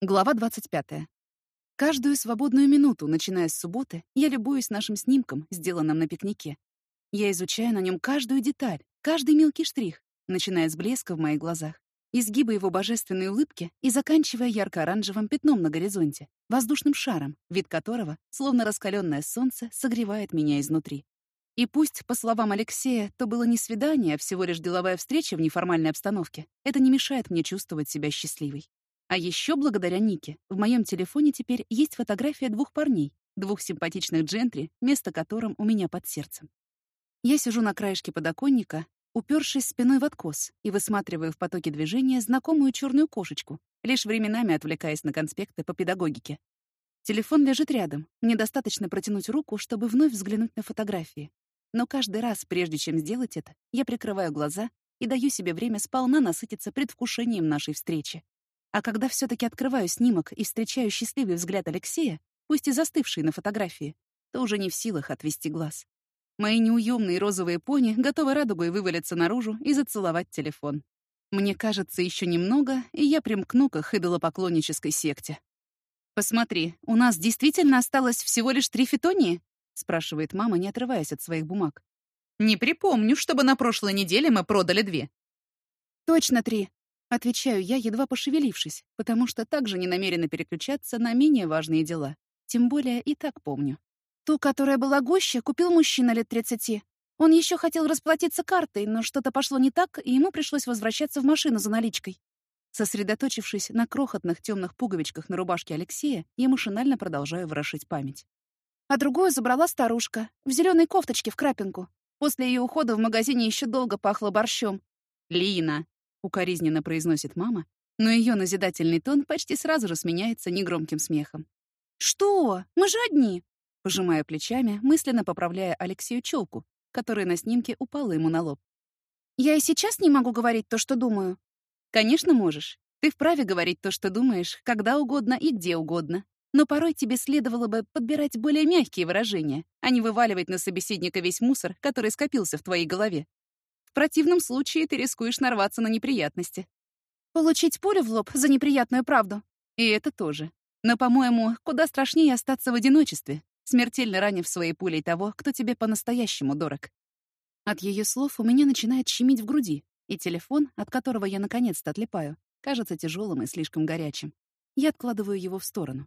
Глава 25. Каждую свободную минуту, начиная с субботы, я любуюсь нашим снимком, сделанным на пикнике. Я изучаю на нем каждую деталь, каждый мелкий штрих, начиная с блеска в моих глазах, изгиба его божественной улыбки и заканчивая ярко-оранжевым пятном на горизонте, воздушным шаром, вид которого, словно раскаленное солнце, согревает меня изнутри. И пусть, по словам Алексея, то было не свидание, а всего лишь деловая встреча в неформальной обстановке, это не мешает мне чувствовать себя счастливой. А еще благодаря Нике в моем телефоне теперь есть фотография двух парней, двух симпатичных джентри, место которым у меня под сердцем. Я сижу на краешке подоконника, упершись спиной в откос и высматриваю в потоке движения знакомую черную кошечку, лишь временами отвлекаясь на конспекты по педагогике. Телефон лежит рядом. Мне достаточно протянуть руку, чтобы вновь взглянуть на фотографии. Но каждый раз, прежде чем сделать это, я прикрываю глаза и даю себе время сполна насытиться предвкушением нашей встречи. А когда все таки открываю снимок и встречаю счастливый взгляд Алексея, пусть и застывший на фотографии, то уже не в силах отвести глаз. Мои неуемные розовые пони готовы радугой вывалиться наружу и зацеловать телефон. Мне кажется, еще немного, и я примкну к их идолопоклоннической секте. «Посмотри, у нас действительно осталось всего лишь три фитонии?» — спрашивает мама, не отрываясь от своих бумаг. «Не припомню, чтобы на прошлой неделе мы продали две». «Точно три. Отвечаю я, едва пошевелившись, потому что также не намерена переключаться на менее важные дела. Тем более и так помню. Ту, которая была гуще, купил мужчина лет 30. Он еще хотел расплатиться картой, но что-то пошло не так, и ему пришлось возвращаться в машину за наличкой. Сосредоточившись на крохотных темных пуговичках на рубашке Алексея, я машинально продолжаю ворошить память. А другую забрала старушка, в зеленой кофточке в крапинку. После ее ухода в магазине еще долго пахло борщом. «Лина!» — укоризненно произносит мама, но ее назидательный тон почти сразу же сменяется негромким смехом. «Что? Мы же одни!» Пожимая плечами, мысленно поправляя Алексею челку, которая на снимке упала ему на лоб. «Я и сейчас не могу говорить то, что думаю». «Конечно можешь. Ты вправе говорить то, что думаешь, когда угодно и где угодно. Но порой тебе следовало бы подбирать более мягкие выражения, а не вываливать на собеседника весь мусор, который скопился в твоей голове. В противном случае ты рискуешь нарваться на неприятности. Получить пулю в лоб за неприятную правду. И это тоже. Но, по-моему, куда страшнее остаться в одиночестве, смертельно ранив своей пулей того, кто тебе по-настоящему дорог. От ее слов у меня начинает щемить в груди, и телефон, от которого я наконец-то отлипаю, кажется тяжелым и слишком горячим. Я откладываю его в сторону.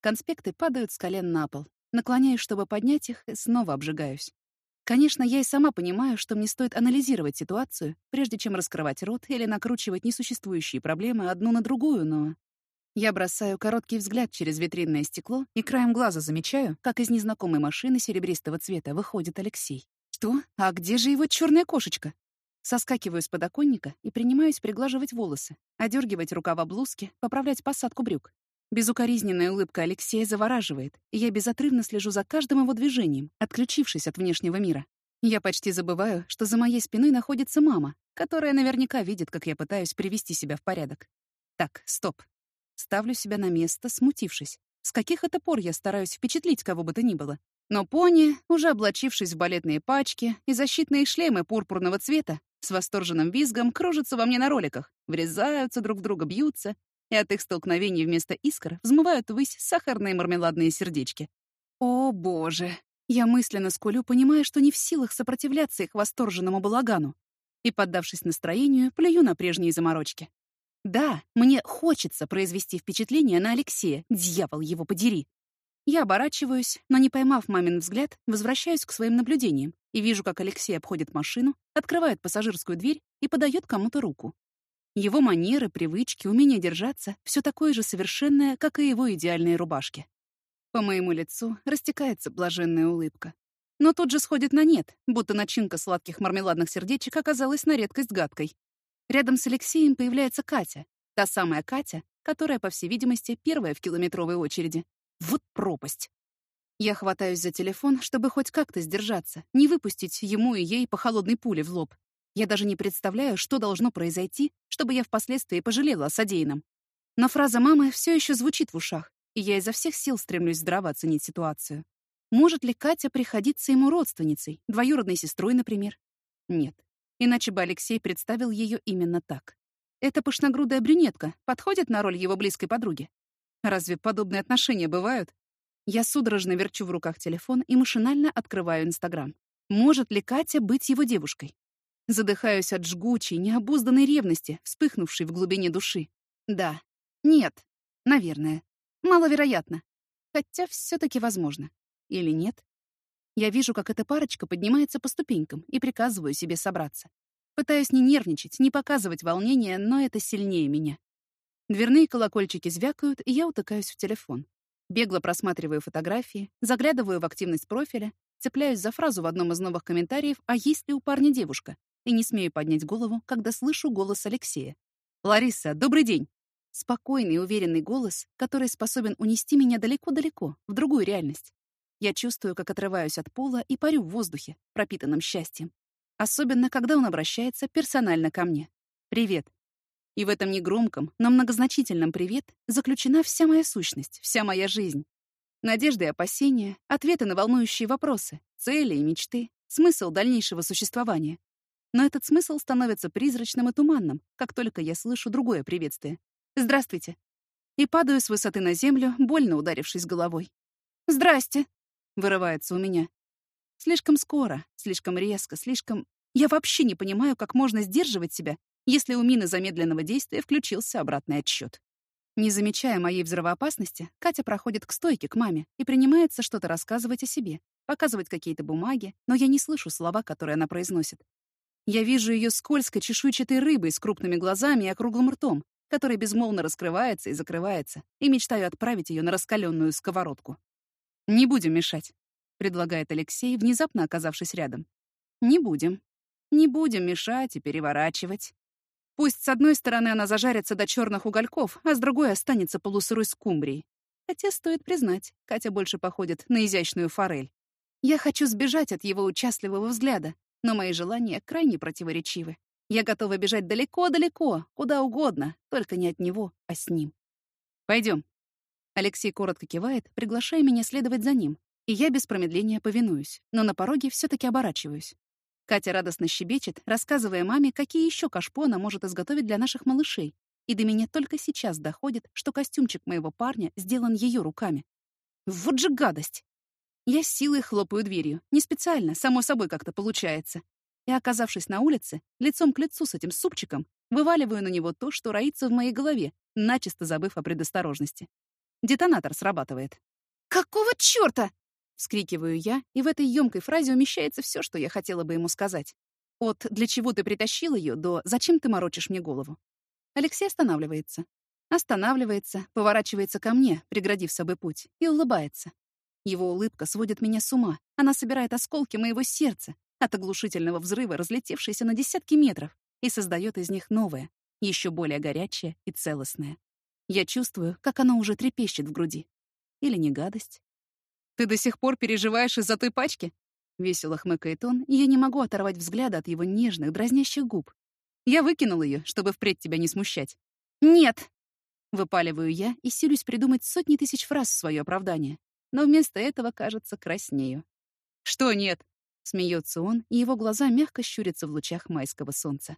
Конспекты падают с колен на пол. Наклоняюсь, чтобы поднять их, и снова обжигаюсь. Конечно, я и сама понимаю, что мне стоит анализировать ситуацию, прежде чем раскрывать рот или накручивать несуществующие проблемы одну на другую, но... Я бросаю короткий взгляд через витринное стекло и краем глаза замечаю, как из незнакомой машины серебристого цвета выходит Алексей. Что? А где же его черная кошечка? Соскакиваю с подоконника и принимаюсь приглаживать волосы, одергивать рукава блузки, поправлять посадку брюк. Безукоризненная улыбка Алексея завораживает, и я безотрывно слежу за каждым его движением, отключившись от внешнего мира. Я почти забываю, что за моей спиной находится мама, которая наверняка видит, как я пытаюсь привести себя в порядок. Так, стоп. Ставлю себя на место, смутившись. С каких это пор я стараюсь впечатлить кого бы то ни было? Но пони, уже облачившись в балетные пачки и защитные шлемы пурпурного цвета, с восторженным визгом кружатся во мне на роликах, врезаются друг в друга, бьются, и от их столкновений вместо искр взмывают ввысь сахарные мармеладные сердечки. О, боже! Я мысленно скулю, понимая, что не в силах сопротивляться их восторженному балагану. И, поддавшись настроению, плюю на прежние заморочки. Да, мне хочется произвести впечатление на Алексея, дьявол его подери. Я оборачиваюсь, но, не поймав мамин взгляд, возвращаюсь к своим наблюдениям и вижу, как Алексей обходит машину, открывает пассажирскую дверь и подает кому-то руку. Его манеры, привычки, умение держаться — все такое же совершенное, как и его идеальные рубашки. По моему лицу растекается блаженная улыбка. Но тут же сходит на нет, будто начинка сладких мармеладных сердечек оказалась на редкость гадкой. Рядом с Алексеем появляется Катя. Та самая Катя, которая, по всей видимости, первая в километровой очереди. Вот пропасть. Я хватаюсь за телефон, чтобы хоть как-то сдержаться, не выпустить ему и ей по холодной пуле в лоб. Я даже не представляю, что должно произойти, чтобы я впоследствии пожалела о содеянном. Но фраза мамы все еще звучит в ушах, и я изо всех сил стремлюсь здраво оценить ситуацию. Может ли Катя приходиться ему родственницей, двоюродной сестрой, например? Нет. Иначе бы Алексей представил ее именно так. Эта пышногрудая брюнетка подходит на роль его близкой подруги? Разве подобные отношения бывают? Я судорожно верчу в руках телефон и машинально открываю Инстаграм. Может ли Катя быть его девушкой? Задыхаюсь от жгучей, необузданной ревности, вспыхнувшей в глубине души. Да. Нет. Наверное. Маловероятно. Хотя все таки возможно. Или нет? Я вижу, как эта парочка поднимается по ступенькам и приказываю себе собраться. Пытаюсь не нервничать, не показывать волнения, но это сильнее меня. Дверные колокольчики звякают, и я утыкаюсь в телефон. Бегло просматриваю фотографии, заглядываю в активность профиля, цепляюсь за фразу в одном из новых комментариев «А есть ли у парня девушка?» И не смею поднять голову, когда слышу голос Алексея. «Лариса, добрый день!» Спокойный, уверенный голос, который способен унести меня далеко-далеко, в другую реальность. Я чувствую, как отрываюсь от пола и парю в воздухе, пропитанном счастьем. Особенно, когда он обращается персонально ко мне. «Привет». И в этом негромком, но многозначительном «привет» заключена вся моя сущность, вся моя жизнь. Надежды и опасения, ответы на волнующие вопросы, цели и мечты, смысл дальнейшего существования. Но этот смысл становится призрачным и туманным, как только я слышу другое приветствие. «Здравствуйте». И падаю с высоты на землю, больно ударившись головой. «Здрасте», — вырывается у меня. Слишком скоро, слишком резко, слишком... Я вообще не понимаю, как можно сдерживать себя, если у мины замедленного действия включился обратный отсчет. Не замечая моей взрывоопасности, Катя проходит к стойке, к маме, и принимается что-то рассказывать о себе, показывать какие-то бумаги, но я не слышу слова, которые она произносит. Я вижу ее скользкой чешуйчатой рыбой с крупными глазами и округлым ртом, который безмолвно раскрывается и закрывается, и мечтаю отправить ее на раскаленную сковородку. «Не будем мешать», — предлагает Алексей, внезапно оказавшись рядом. «Не будем. Не будем мешать и переворачивать. Пусть с одной стороны она зажарится до черных угольков, а с другой останется полусырой скумбрией. Хотя, стоит признать, Катя больше походит на изящную форель. Я хочу сбежать от его участливого взгляда, но мои желания крайне противоречивы. Я готова бежать далеко-далеко, куда угодно, только не от него, а с ним. Пойдем, Алексей коротко кивает, приглашая меня следовать за ним, и я без промедления повинуюсь, но на пороге все таки оборачиваюсь. Катя радостно щебечет, рассказывая маме, какие еще кашпо она может изготовить для наших малышей, и до меня только сейчас доходит, что костюмчик моего парня сделан ее руками. Вот же гадость! Я с силой хлопаю дверью. Не специально, само собой как-то получается. И, оказавшись на улице, лицом к лицу с этим супчиком, вываливаю на него то, что роится в моей голове, начисто забыв о предосторожности. Детонатор срабатывает. «Какого чёрта?» — вскрикиваю я, и в этой ёмкой фразе умещается всё, что я хотела бы ему сказать. От «для чего ты притащил её» до «зачем ты морочишь мне голову?». Алексей останавливается. Останавливается, поворачивается ко мне, преградив собой путь, и улыбается. Его улыбка сводит меня с ума. Она собирает осколки моего сердца от оглушительного взрыва, разлетевшиеся на десятки метров, и создает из них новое, еще более горячее и целостное. Я чувствую, как она уже трепещет в груди. Или не гадость. «Ты до сих пор переживаешь из-за той пачки?» Весело хмыкает он, и я не могу оторвать взгляда от его нежных, дразнящих губ. Я выкинул ее, чтобы впредь тебя не смущать. «Нет!» Выпаливаю я и силюсь придумать сотни тысяч фраз в свое оправдание. Но вместо этого, кажется, краснею. «Что нет?» Смеется он, и его глаза мягко щурятся в лучах майского солнца.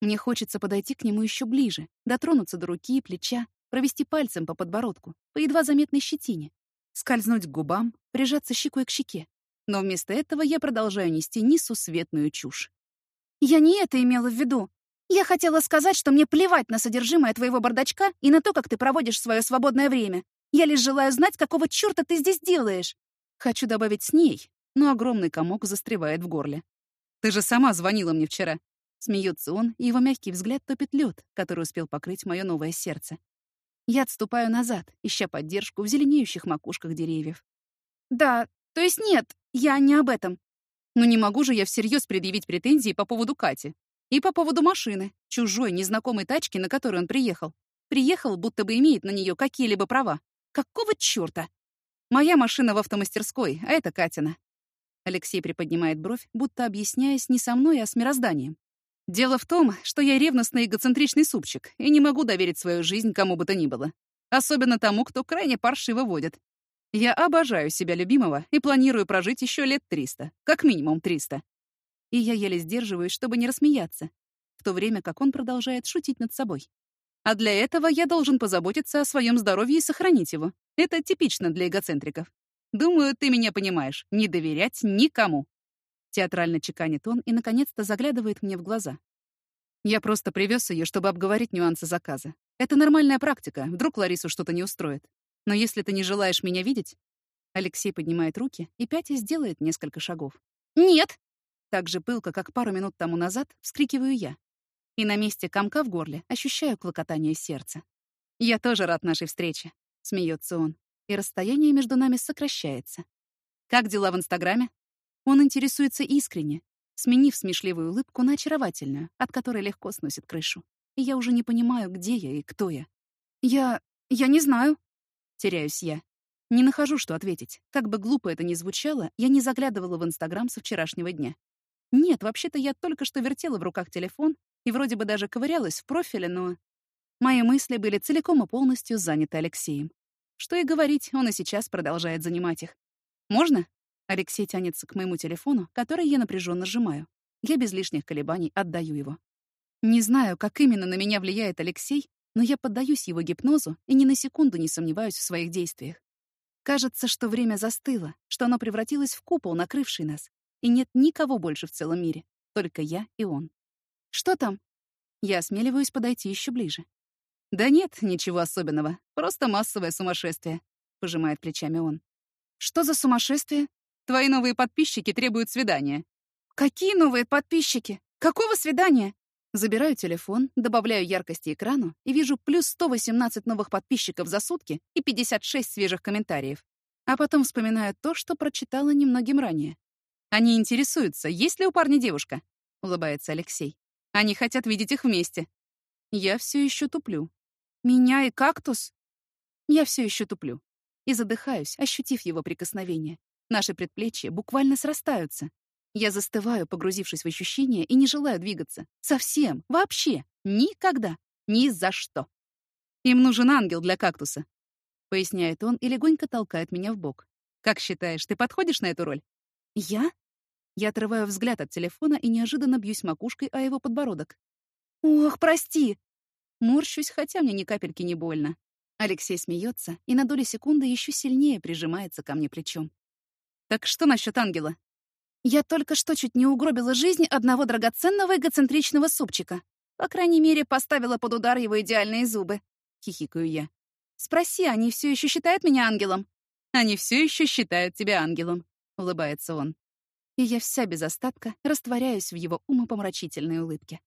Мне хочется подойти к нему еще ближе, дотронуться до руки и плеча, провести пальцем по подбородку, по едва заметной щетине, скользнуть к губам, прижаться щекой к щеке. Но вместо этого я продолжаю нести несусветную чушь. «Я не это имела в виду. Я хотела сказать, что мне плевать на содержимое твоего бардачка и на то, как ты проводишь свое свободное время. Я лишь желаю знать, какого чёрта ты здесь делаешь». Хочу добавить с ней, но огромный комок застревает в горле. «Ты же сама звонила мне вчера». Смеется он, и его мягкий взгляд топит лед, который успел покрыть мое новое сердце. Я отступаю назад, ища поддержку в зеленеющих макушках деревьев. «Да, то есть нет, я не об этом. Но не могу же я всерьез предъявить претензии по поводу Кати. И по поводу машины, чужой, незнакомой тачки, на которой он приехал. Приехал, будто бы имеет на нее какие-либо права. Какого чёрта? Моя машина в автомастерской, а это Катина. Алексей приподнимает бровь, будто объясняясь не со мной, а с мирозданием. Дело в том, что я ревностный эгоцентричный супчик и не могу доверить свою жизнь кому бы то ни было. Особенно тому, кто крайне паршиво водит. Я обожаю себя любимого и планирую прожить еще лет 300, как минимум 300. И я еле сдерживаюсь, чтобы не рассмеяться, в то время как он продолжает шутить над собой. А для этого я должен позаботиться о своем здоровье и сохранить его. Это типично для эгоцентриков. Думаю, ты меня понимаешь. Не доверять никому. Театрально чеканит он и, наконец-то, заглядывает мне в глаза. Я просто привез ее, чтобы обговорить нюансы заказа. Это нормальная практика. Вдруг Ларису что-то не устроит. Но если ты не желаешь меня видеть... Алексей поднимает руки и Пятя сделает несколько шагов. «Нет!» Так же пылко, как пару минут тому назад, вскрикиваю я. И на месте комка в горле ощущаю клокотание сердца. «Я тоже рад нашей встрече», — смеется он, и расстояние между нами сокращается. «Как дела в Инстаграме?» Он интересуется искренне, сменив смешливую улыбку на очаровательную, от которой легко сносит крышу. И я уже не понимаю, где я и кто я. «Я... я не знаю», — теряюсь я. Не нахожу, что ответить. Как бы глупо это ни звучало, я не заглядывала в Инстаграм со вчерашнего дня. Нет, вообще-то я только что вертела в руках телефон и вроде бы даже ковырялась в профиле, но... Мои мысли были целиком и полностью заняты Алексеем. Что и говорить, он и сейчас продолжает занимать их. «Можно?» Алексей тянется к моему телефону, который я напряженно сжимаю. Я без лишних колебаний отдаю его. Не знаю, как именно на меня влияет Алексей, но я поддаюсь его гипнозу и ни на секунду не сомневаюсь в своих действиях. Кажется, что время застыло, что оно превратилось в купол, накрывший нас, и нет никого больше в целом мире, только я и он. «Что там?» Я осмеливаюсь подойти еще ближе. «Да нет, ничего особенного. Просто массовое сумасшествие», — пожимает плечами он. «Что за сумасшествие? Твои новые подписчики требуют свидания». «Какие новые подписчики? Какого свидания?» Забираю телефон, добавляю яркости экрану и вижу плюс 118 новых подписчиков за сутки и 56 свежих комментариев. А потом вспоминаю то, что прочитала немногим ранее. «Они интересуются, есть ли у парня девушка?» — улыбается Алексей. Они хотят видеть их вместе. Я все еще туплю. Меня и кактус? Я все еще туплю. И задыхаюсь, ощутив его прикосновение. Наши предплечья буквально срастаются. Я застываю, погрузившись в ощущения, и не желаю двигаться. Совсем, вообще, никогда, ни за что. Им нужен ангел для кактуса, поясняет он и легонько толкает меня в бок. Как считаешь, ты подходишь на эту роль? Я? Я отрываю взгляд от телефона и неожиданно бьюсь макушкой о его подбородок. «Ох, прости!» Морщусь, хотя мне ни капельки не больно. Алексей смеется и на доли секунды еще сильнее прижимается ко мне плечом. «Так что насчет ангела?» «Я только что чуть не угробила жизнь одного драгоценного эгоцентричного супчика. По крайней мере, поставила под удар его идеальные зубы», — хихикаю я. «Спроси, они все еще считают меня ангелом?» «Они все еще считают тебя ангелом», — улыбается он и я вся без остатка растворяюсь в его умопомрачительной улыбке.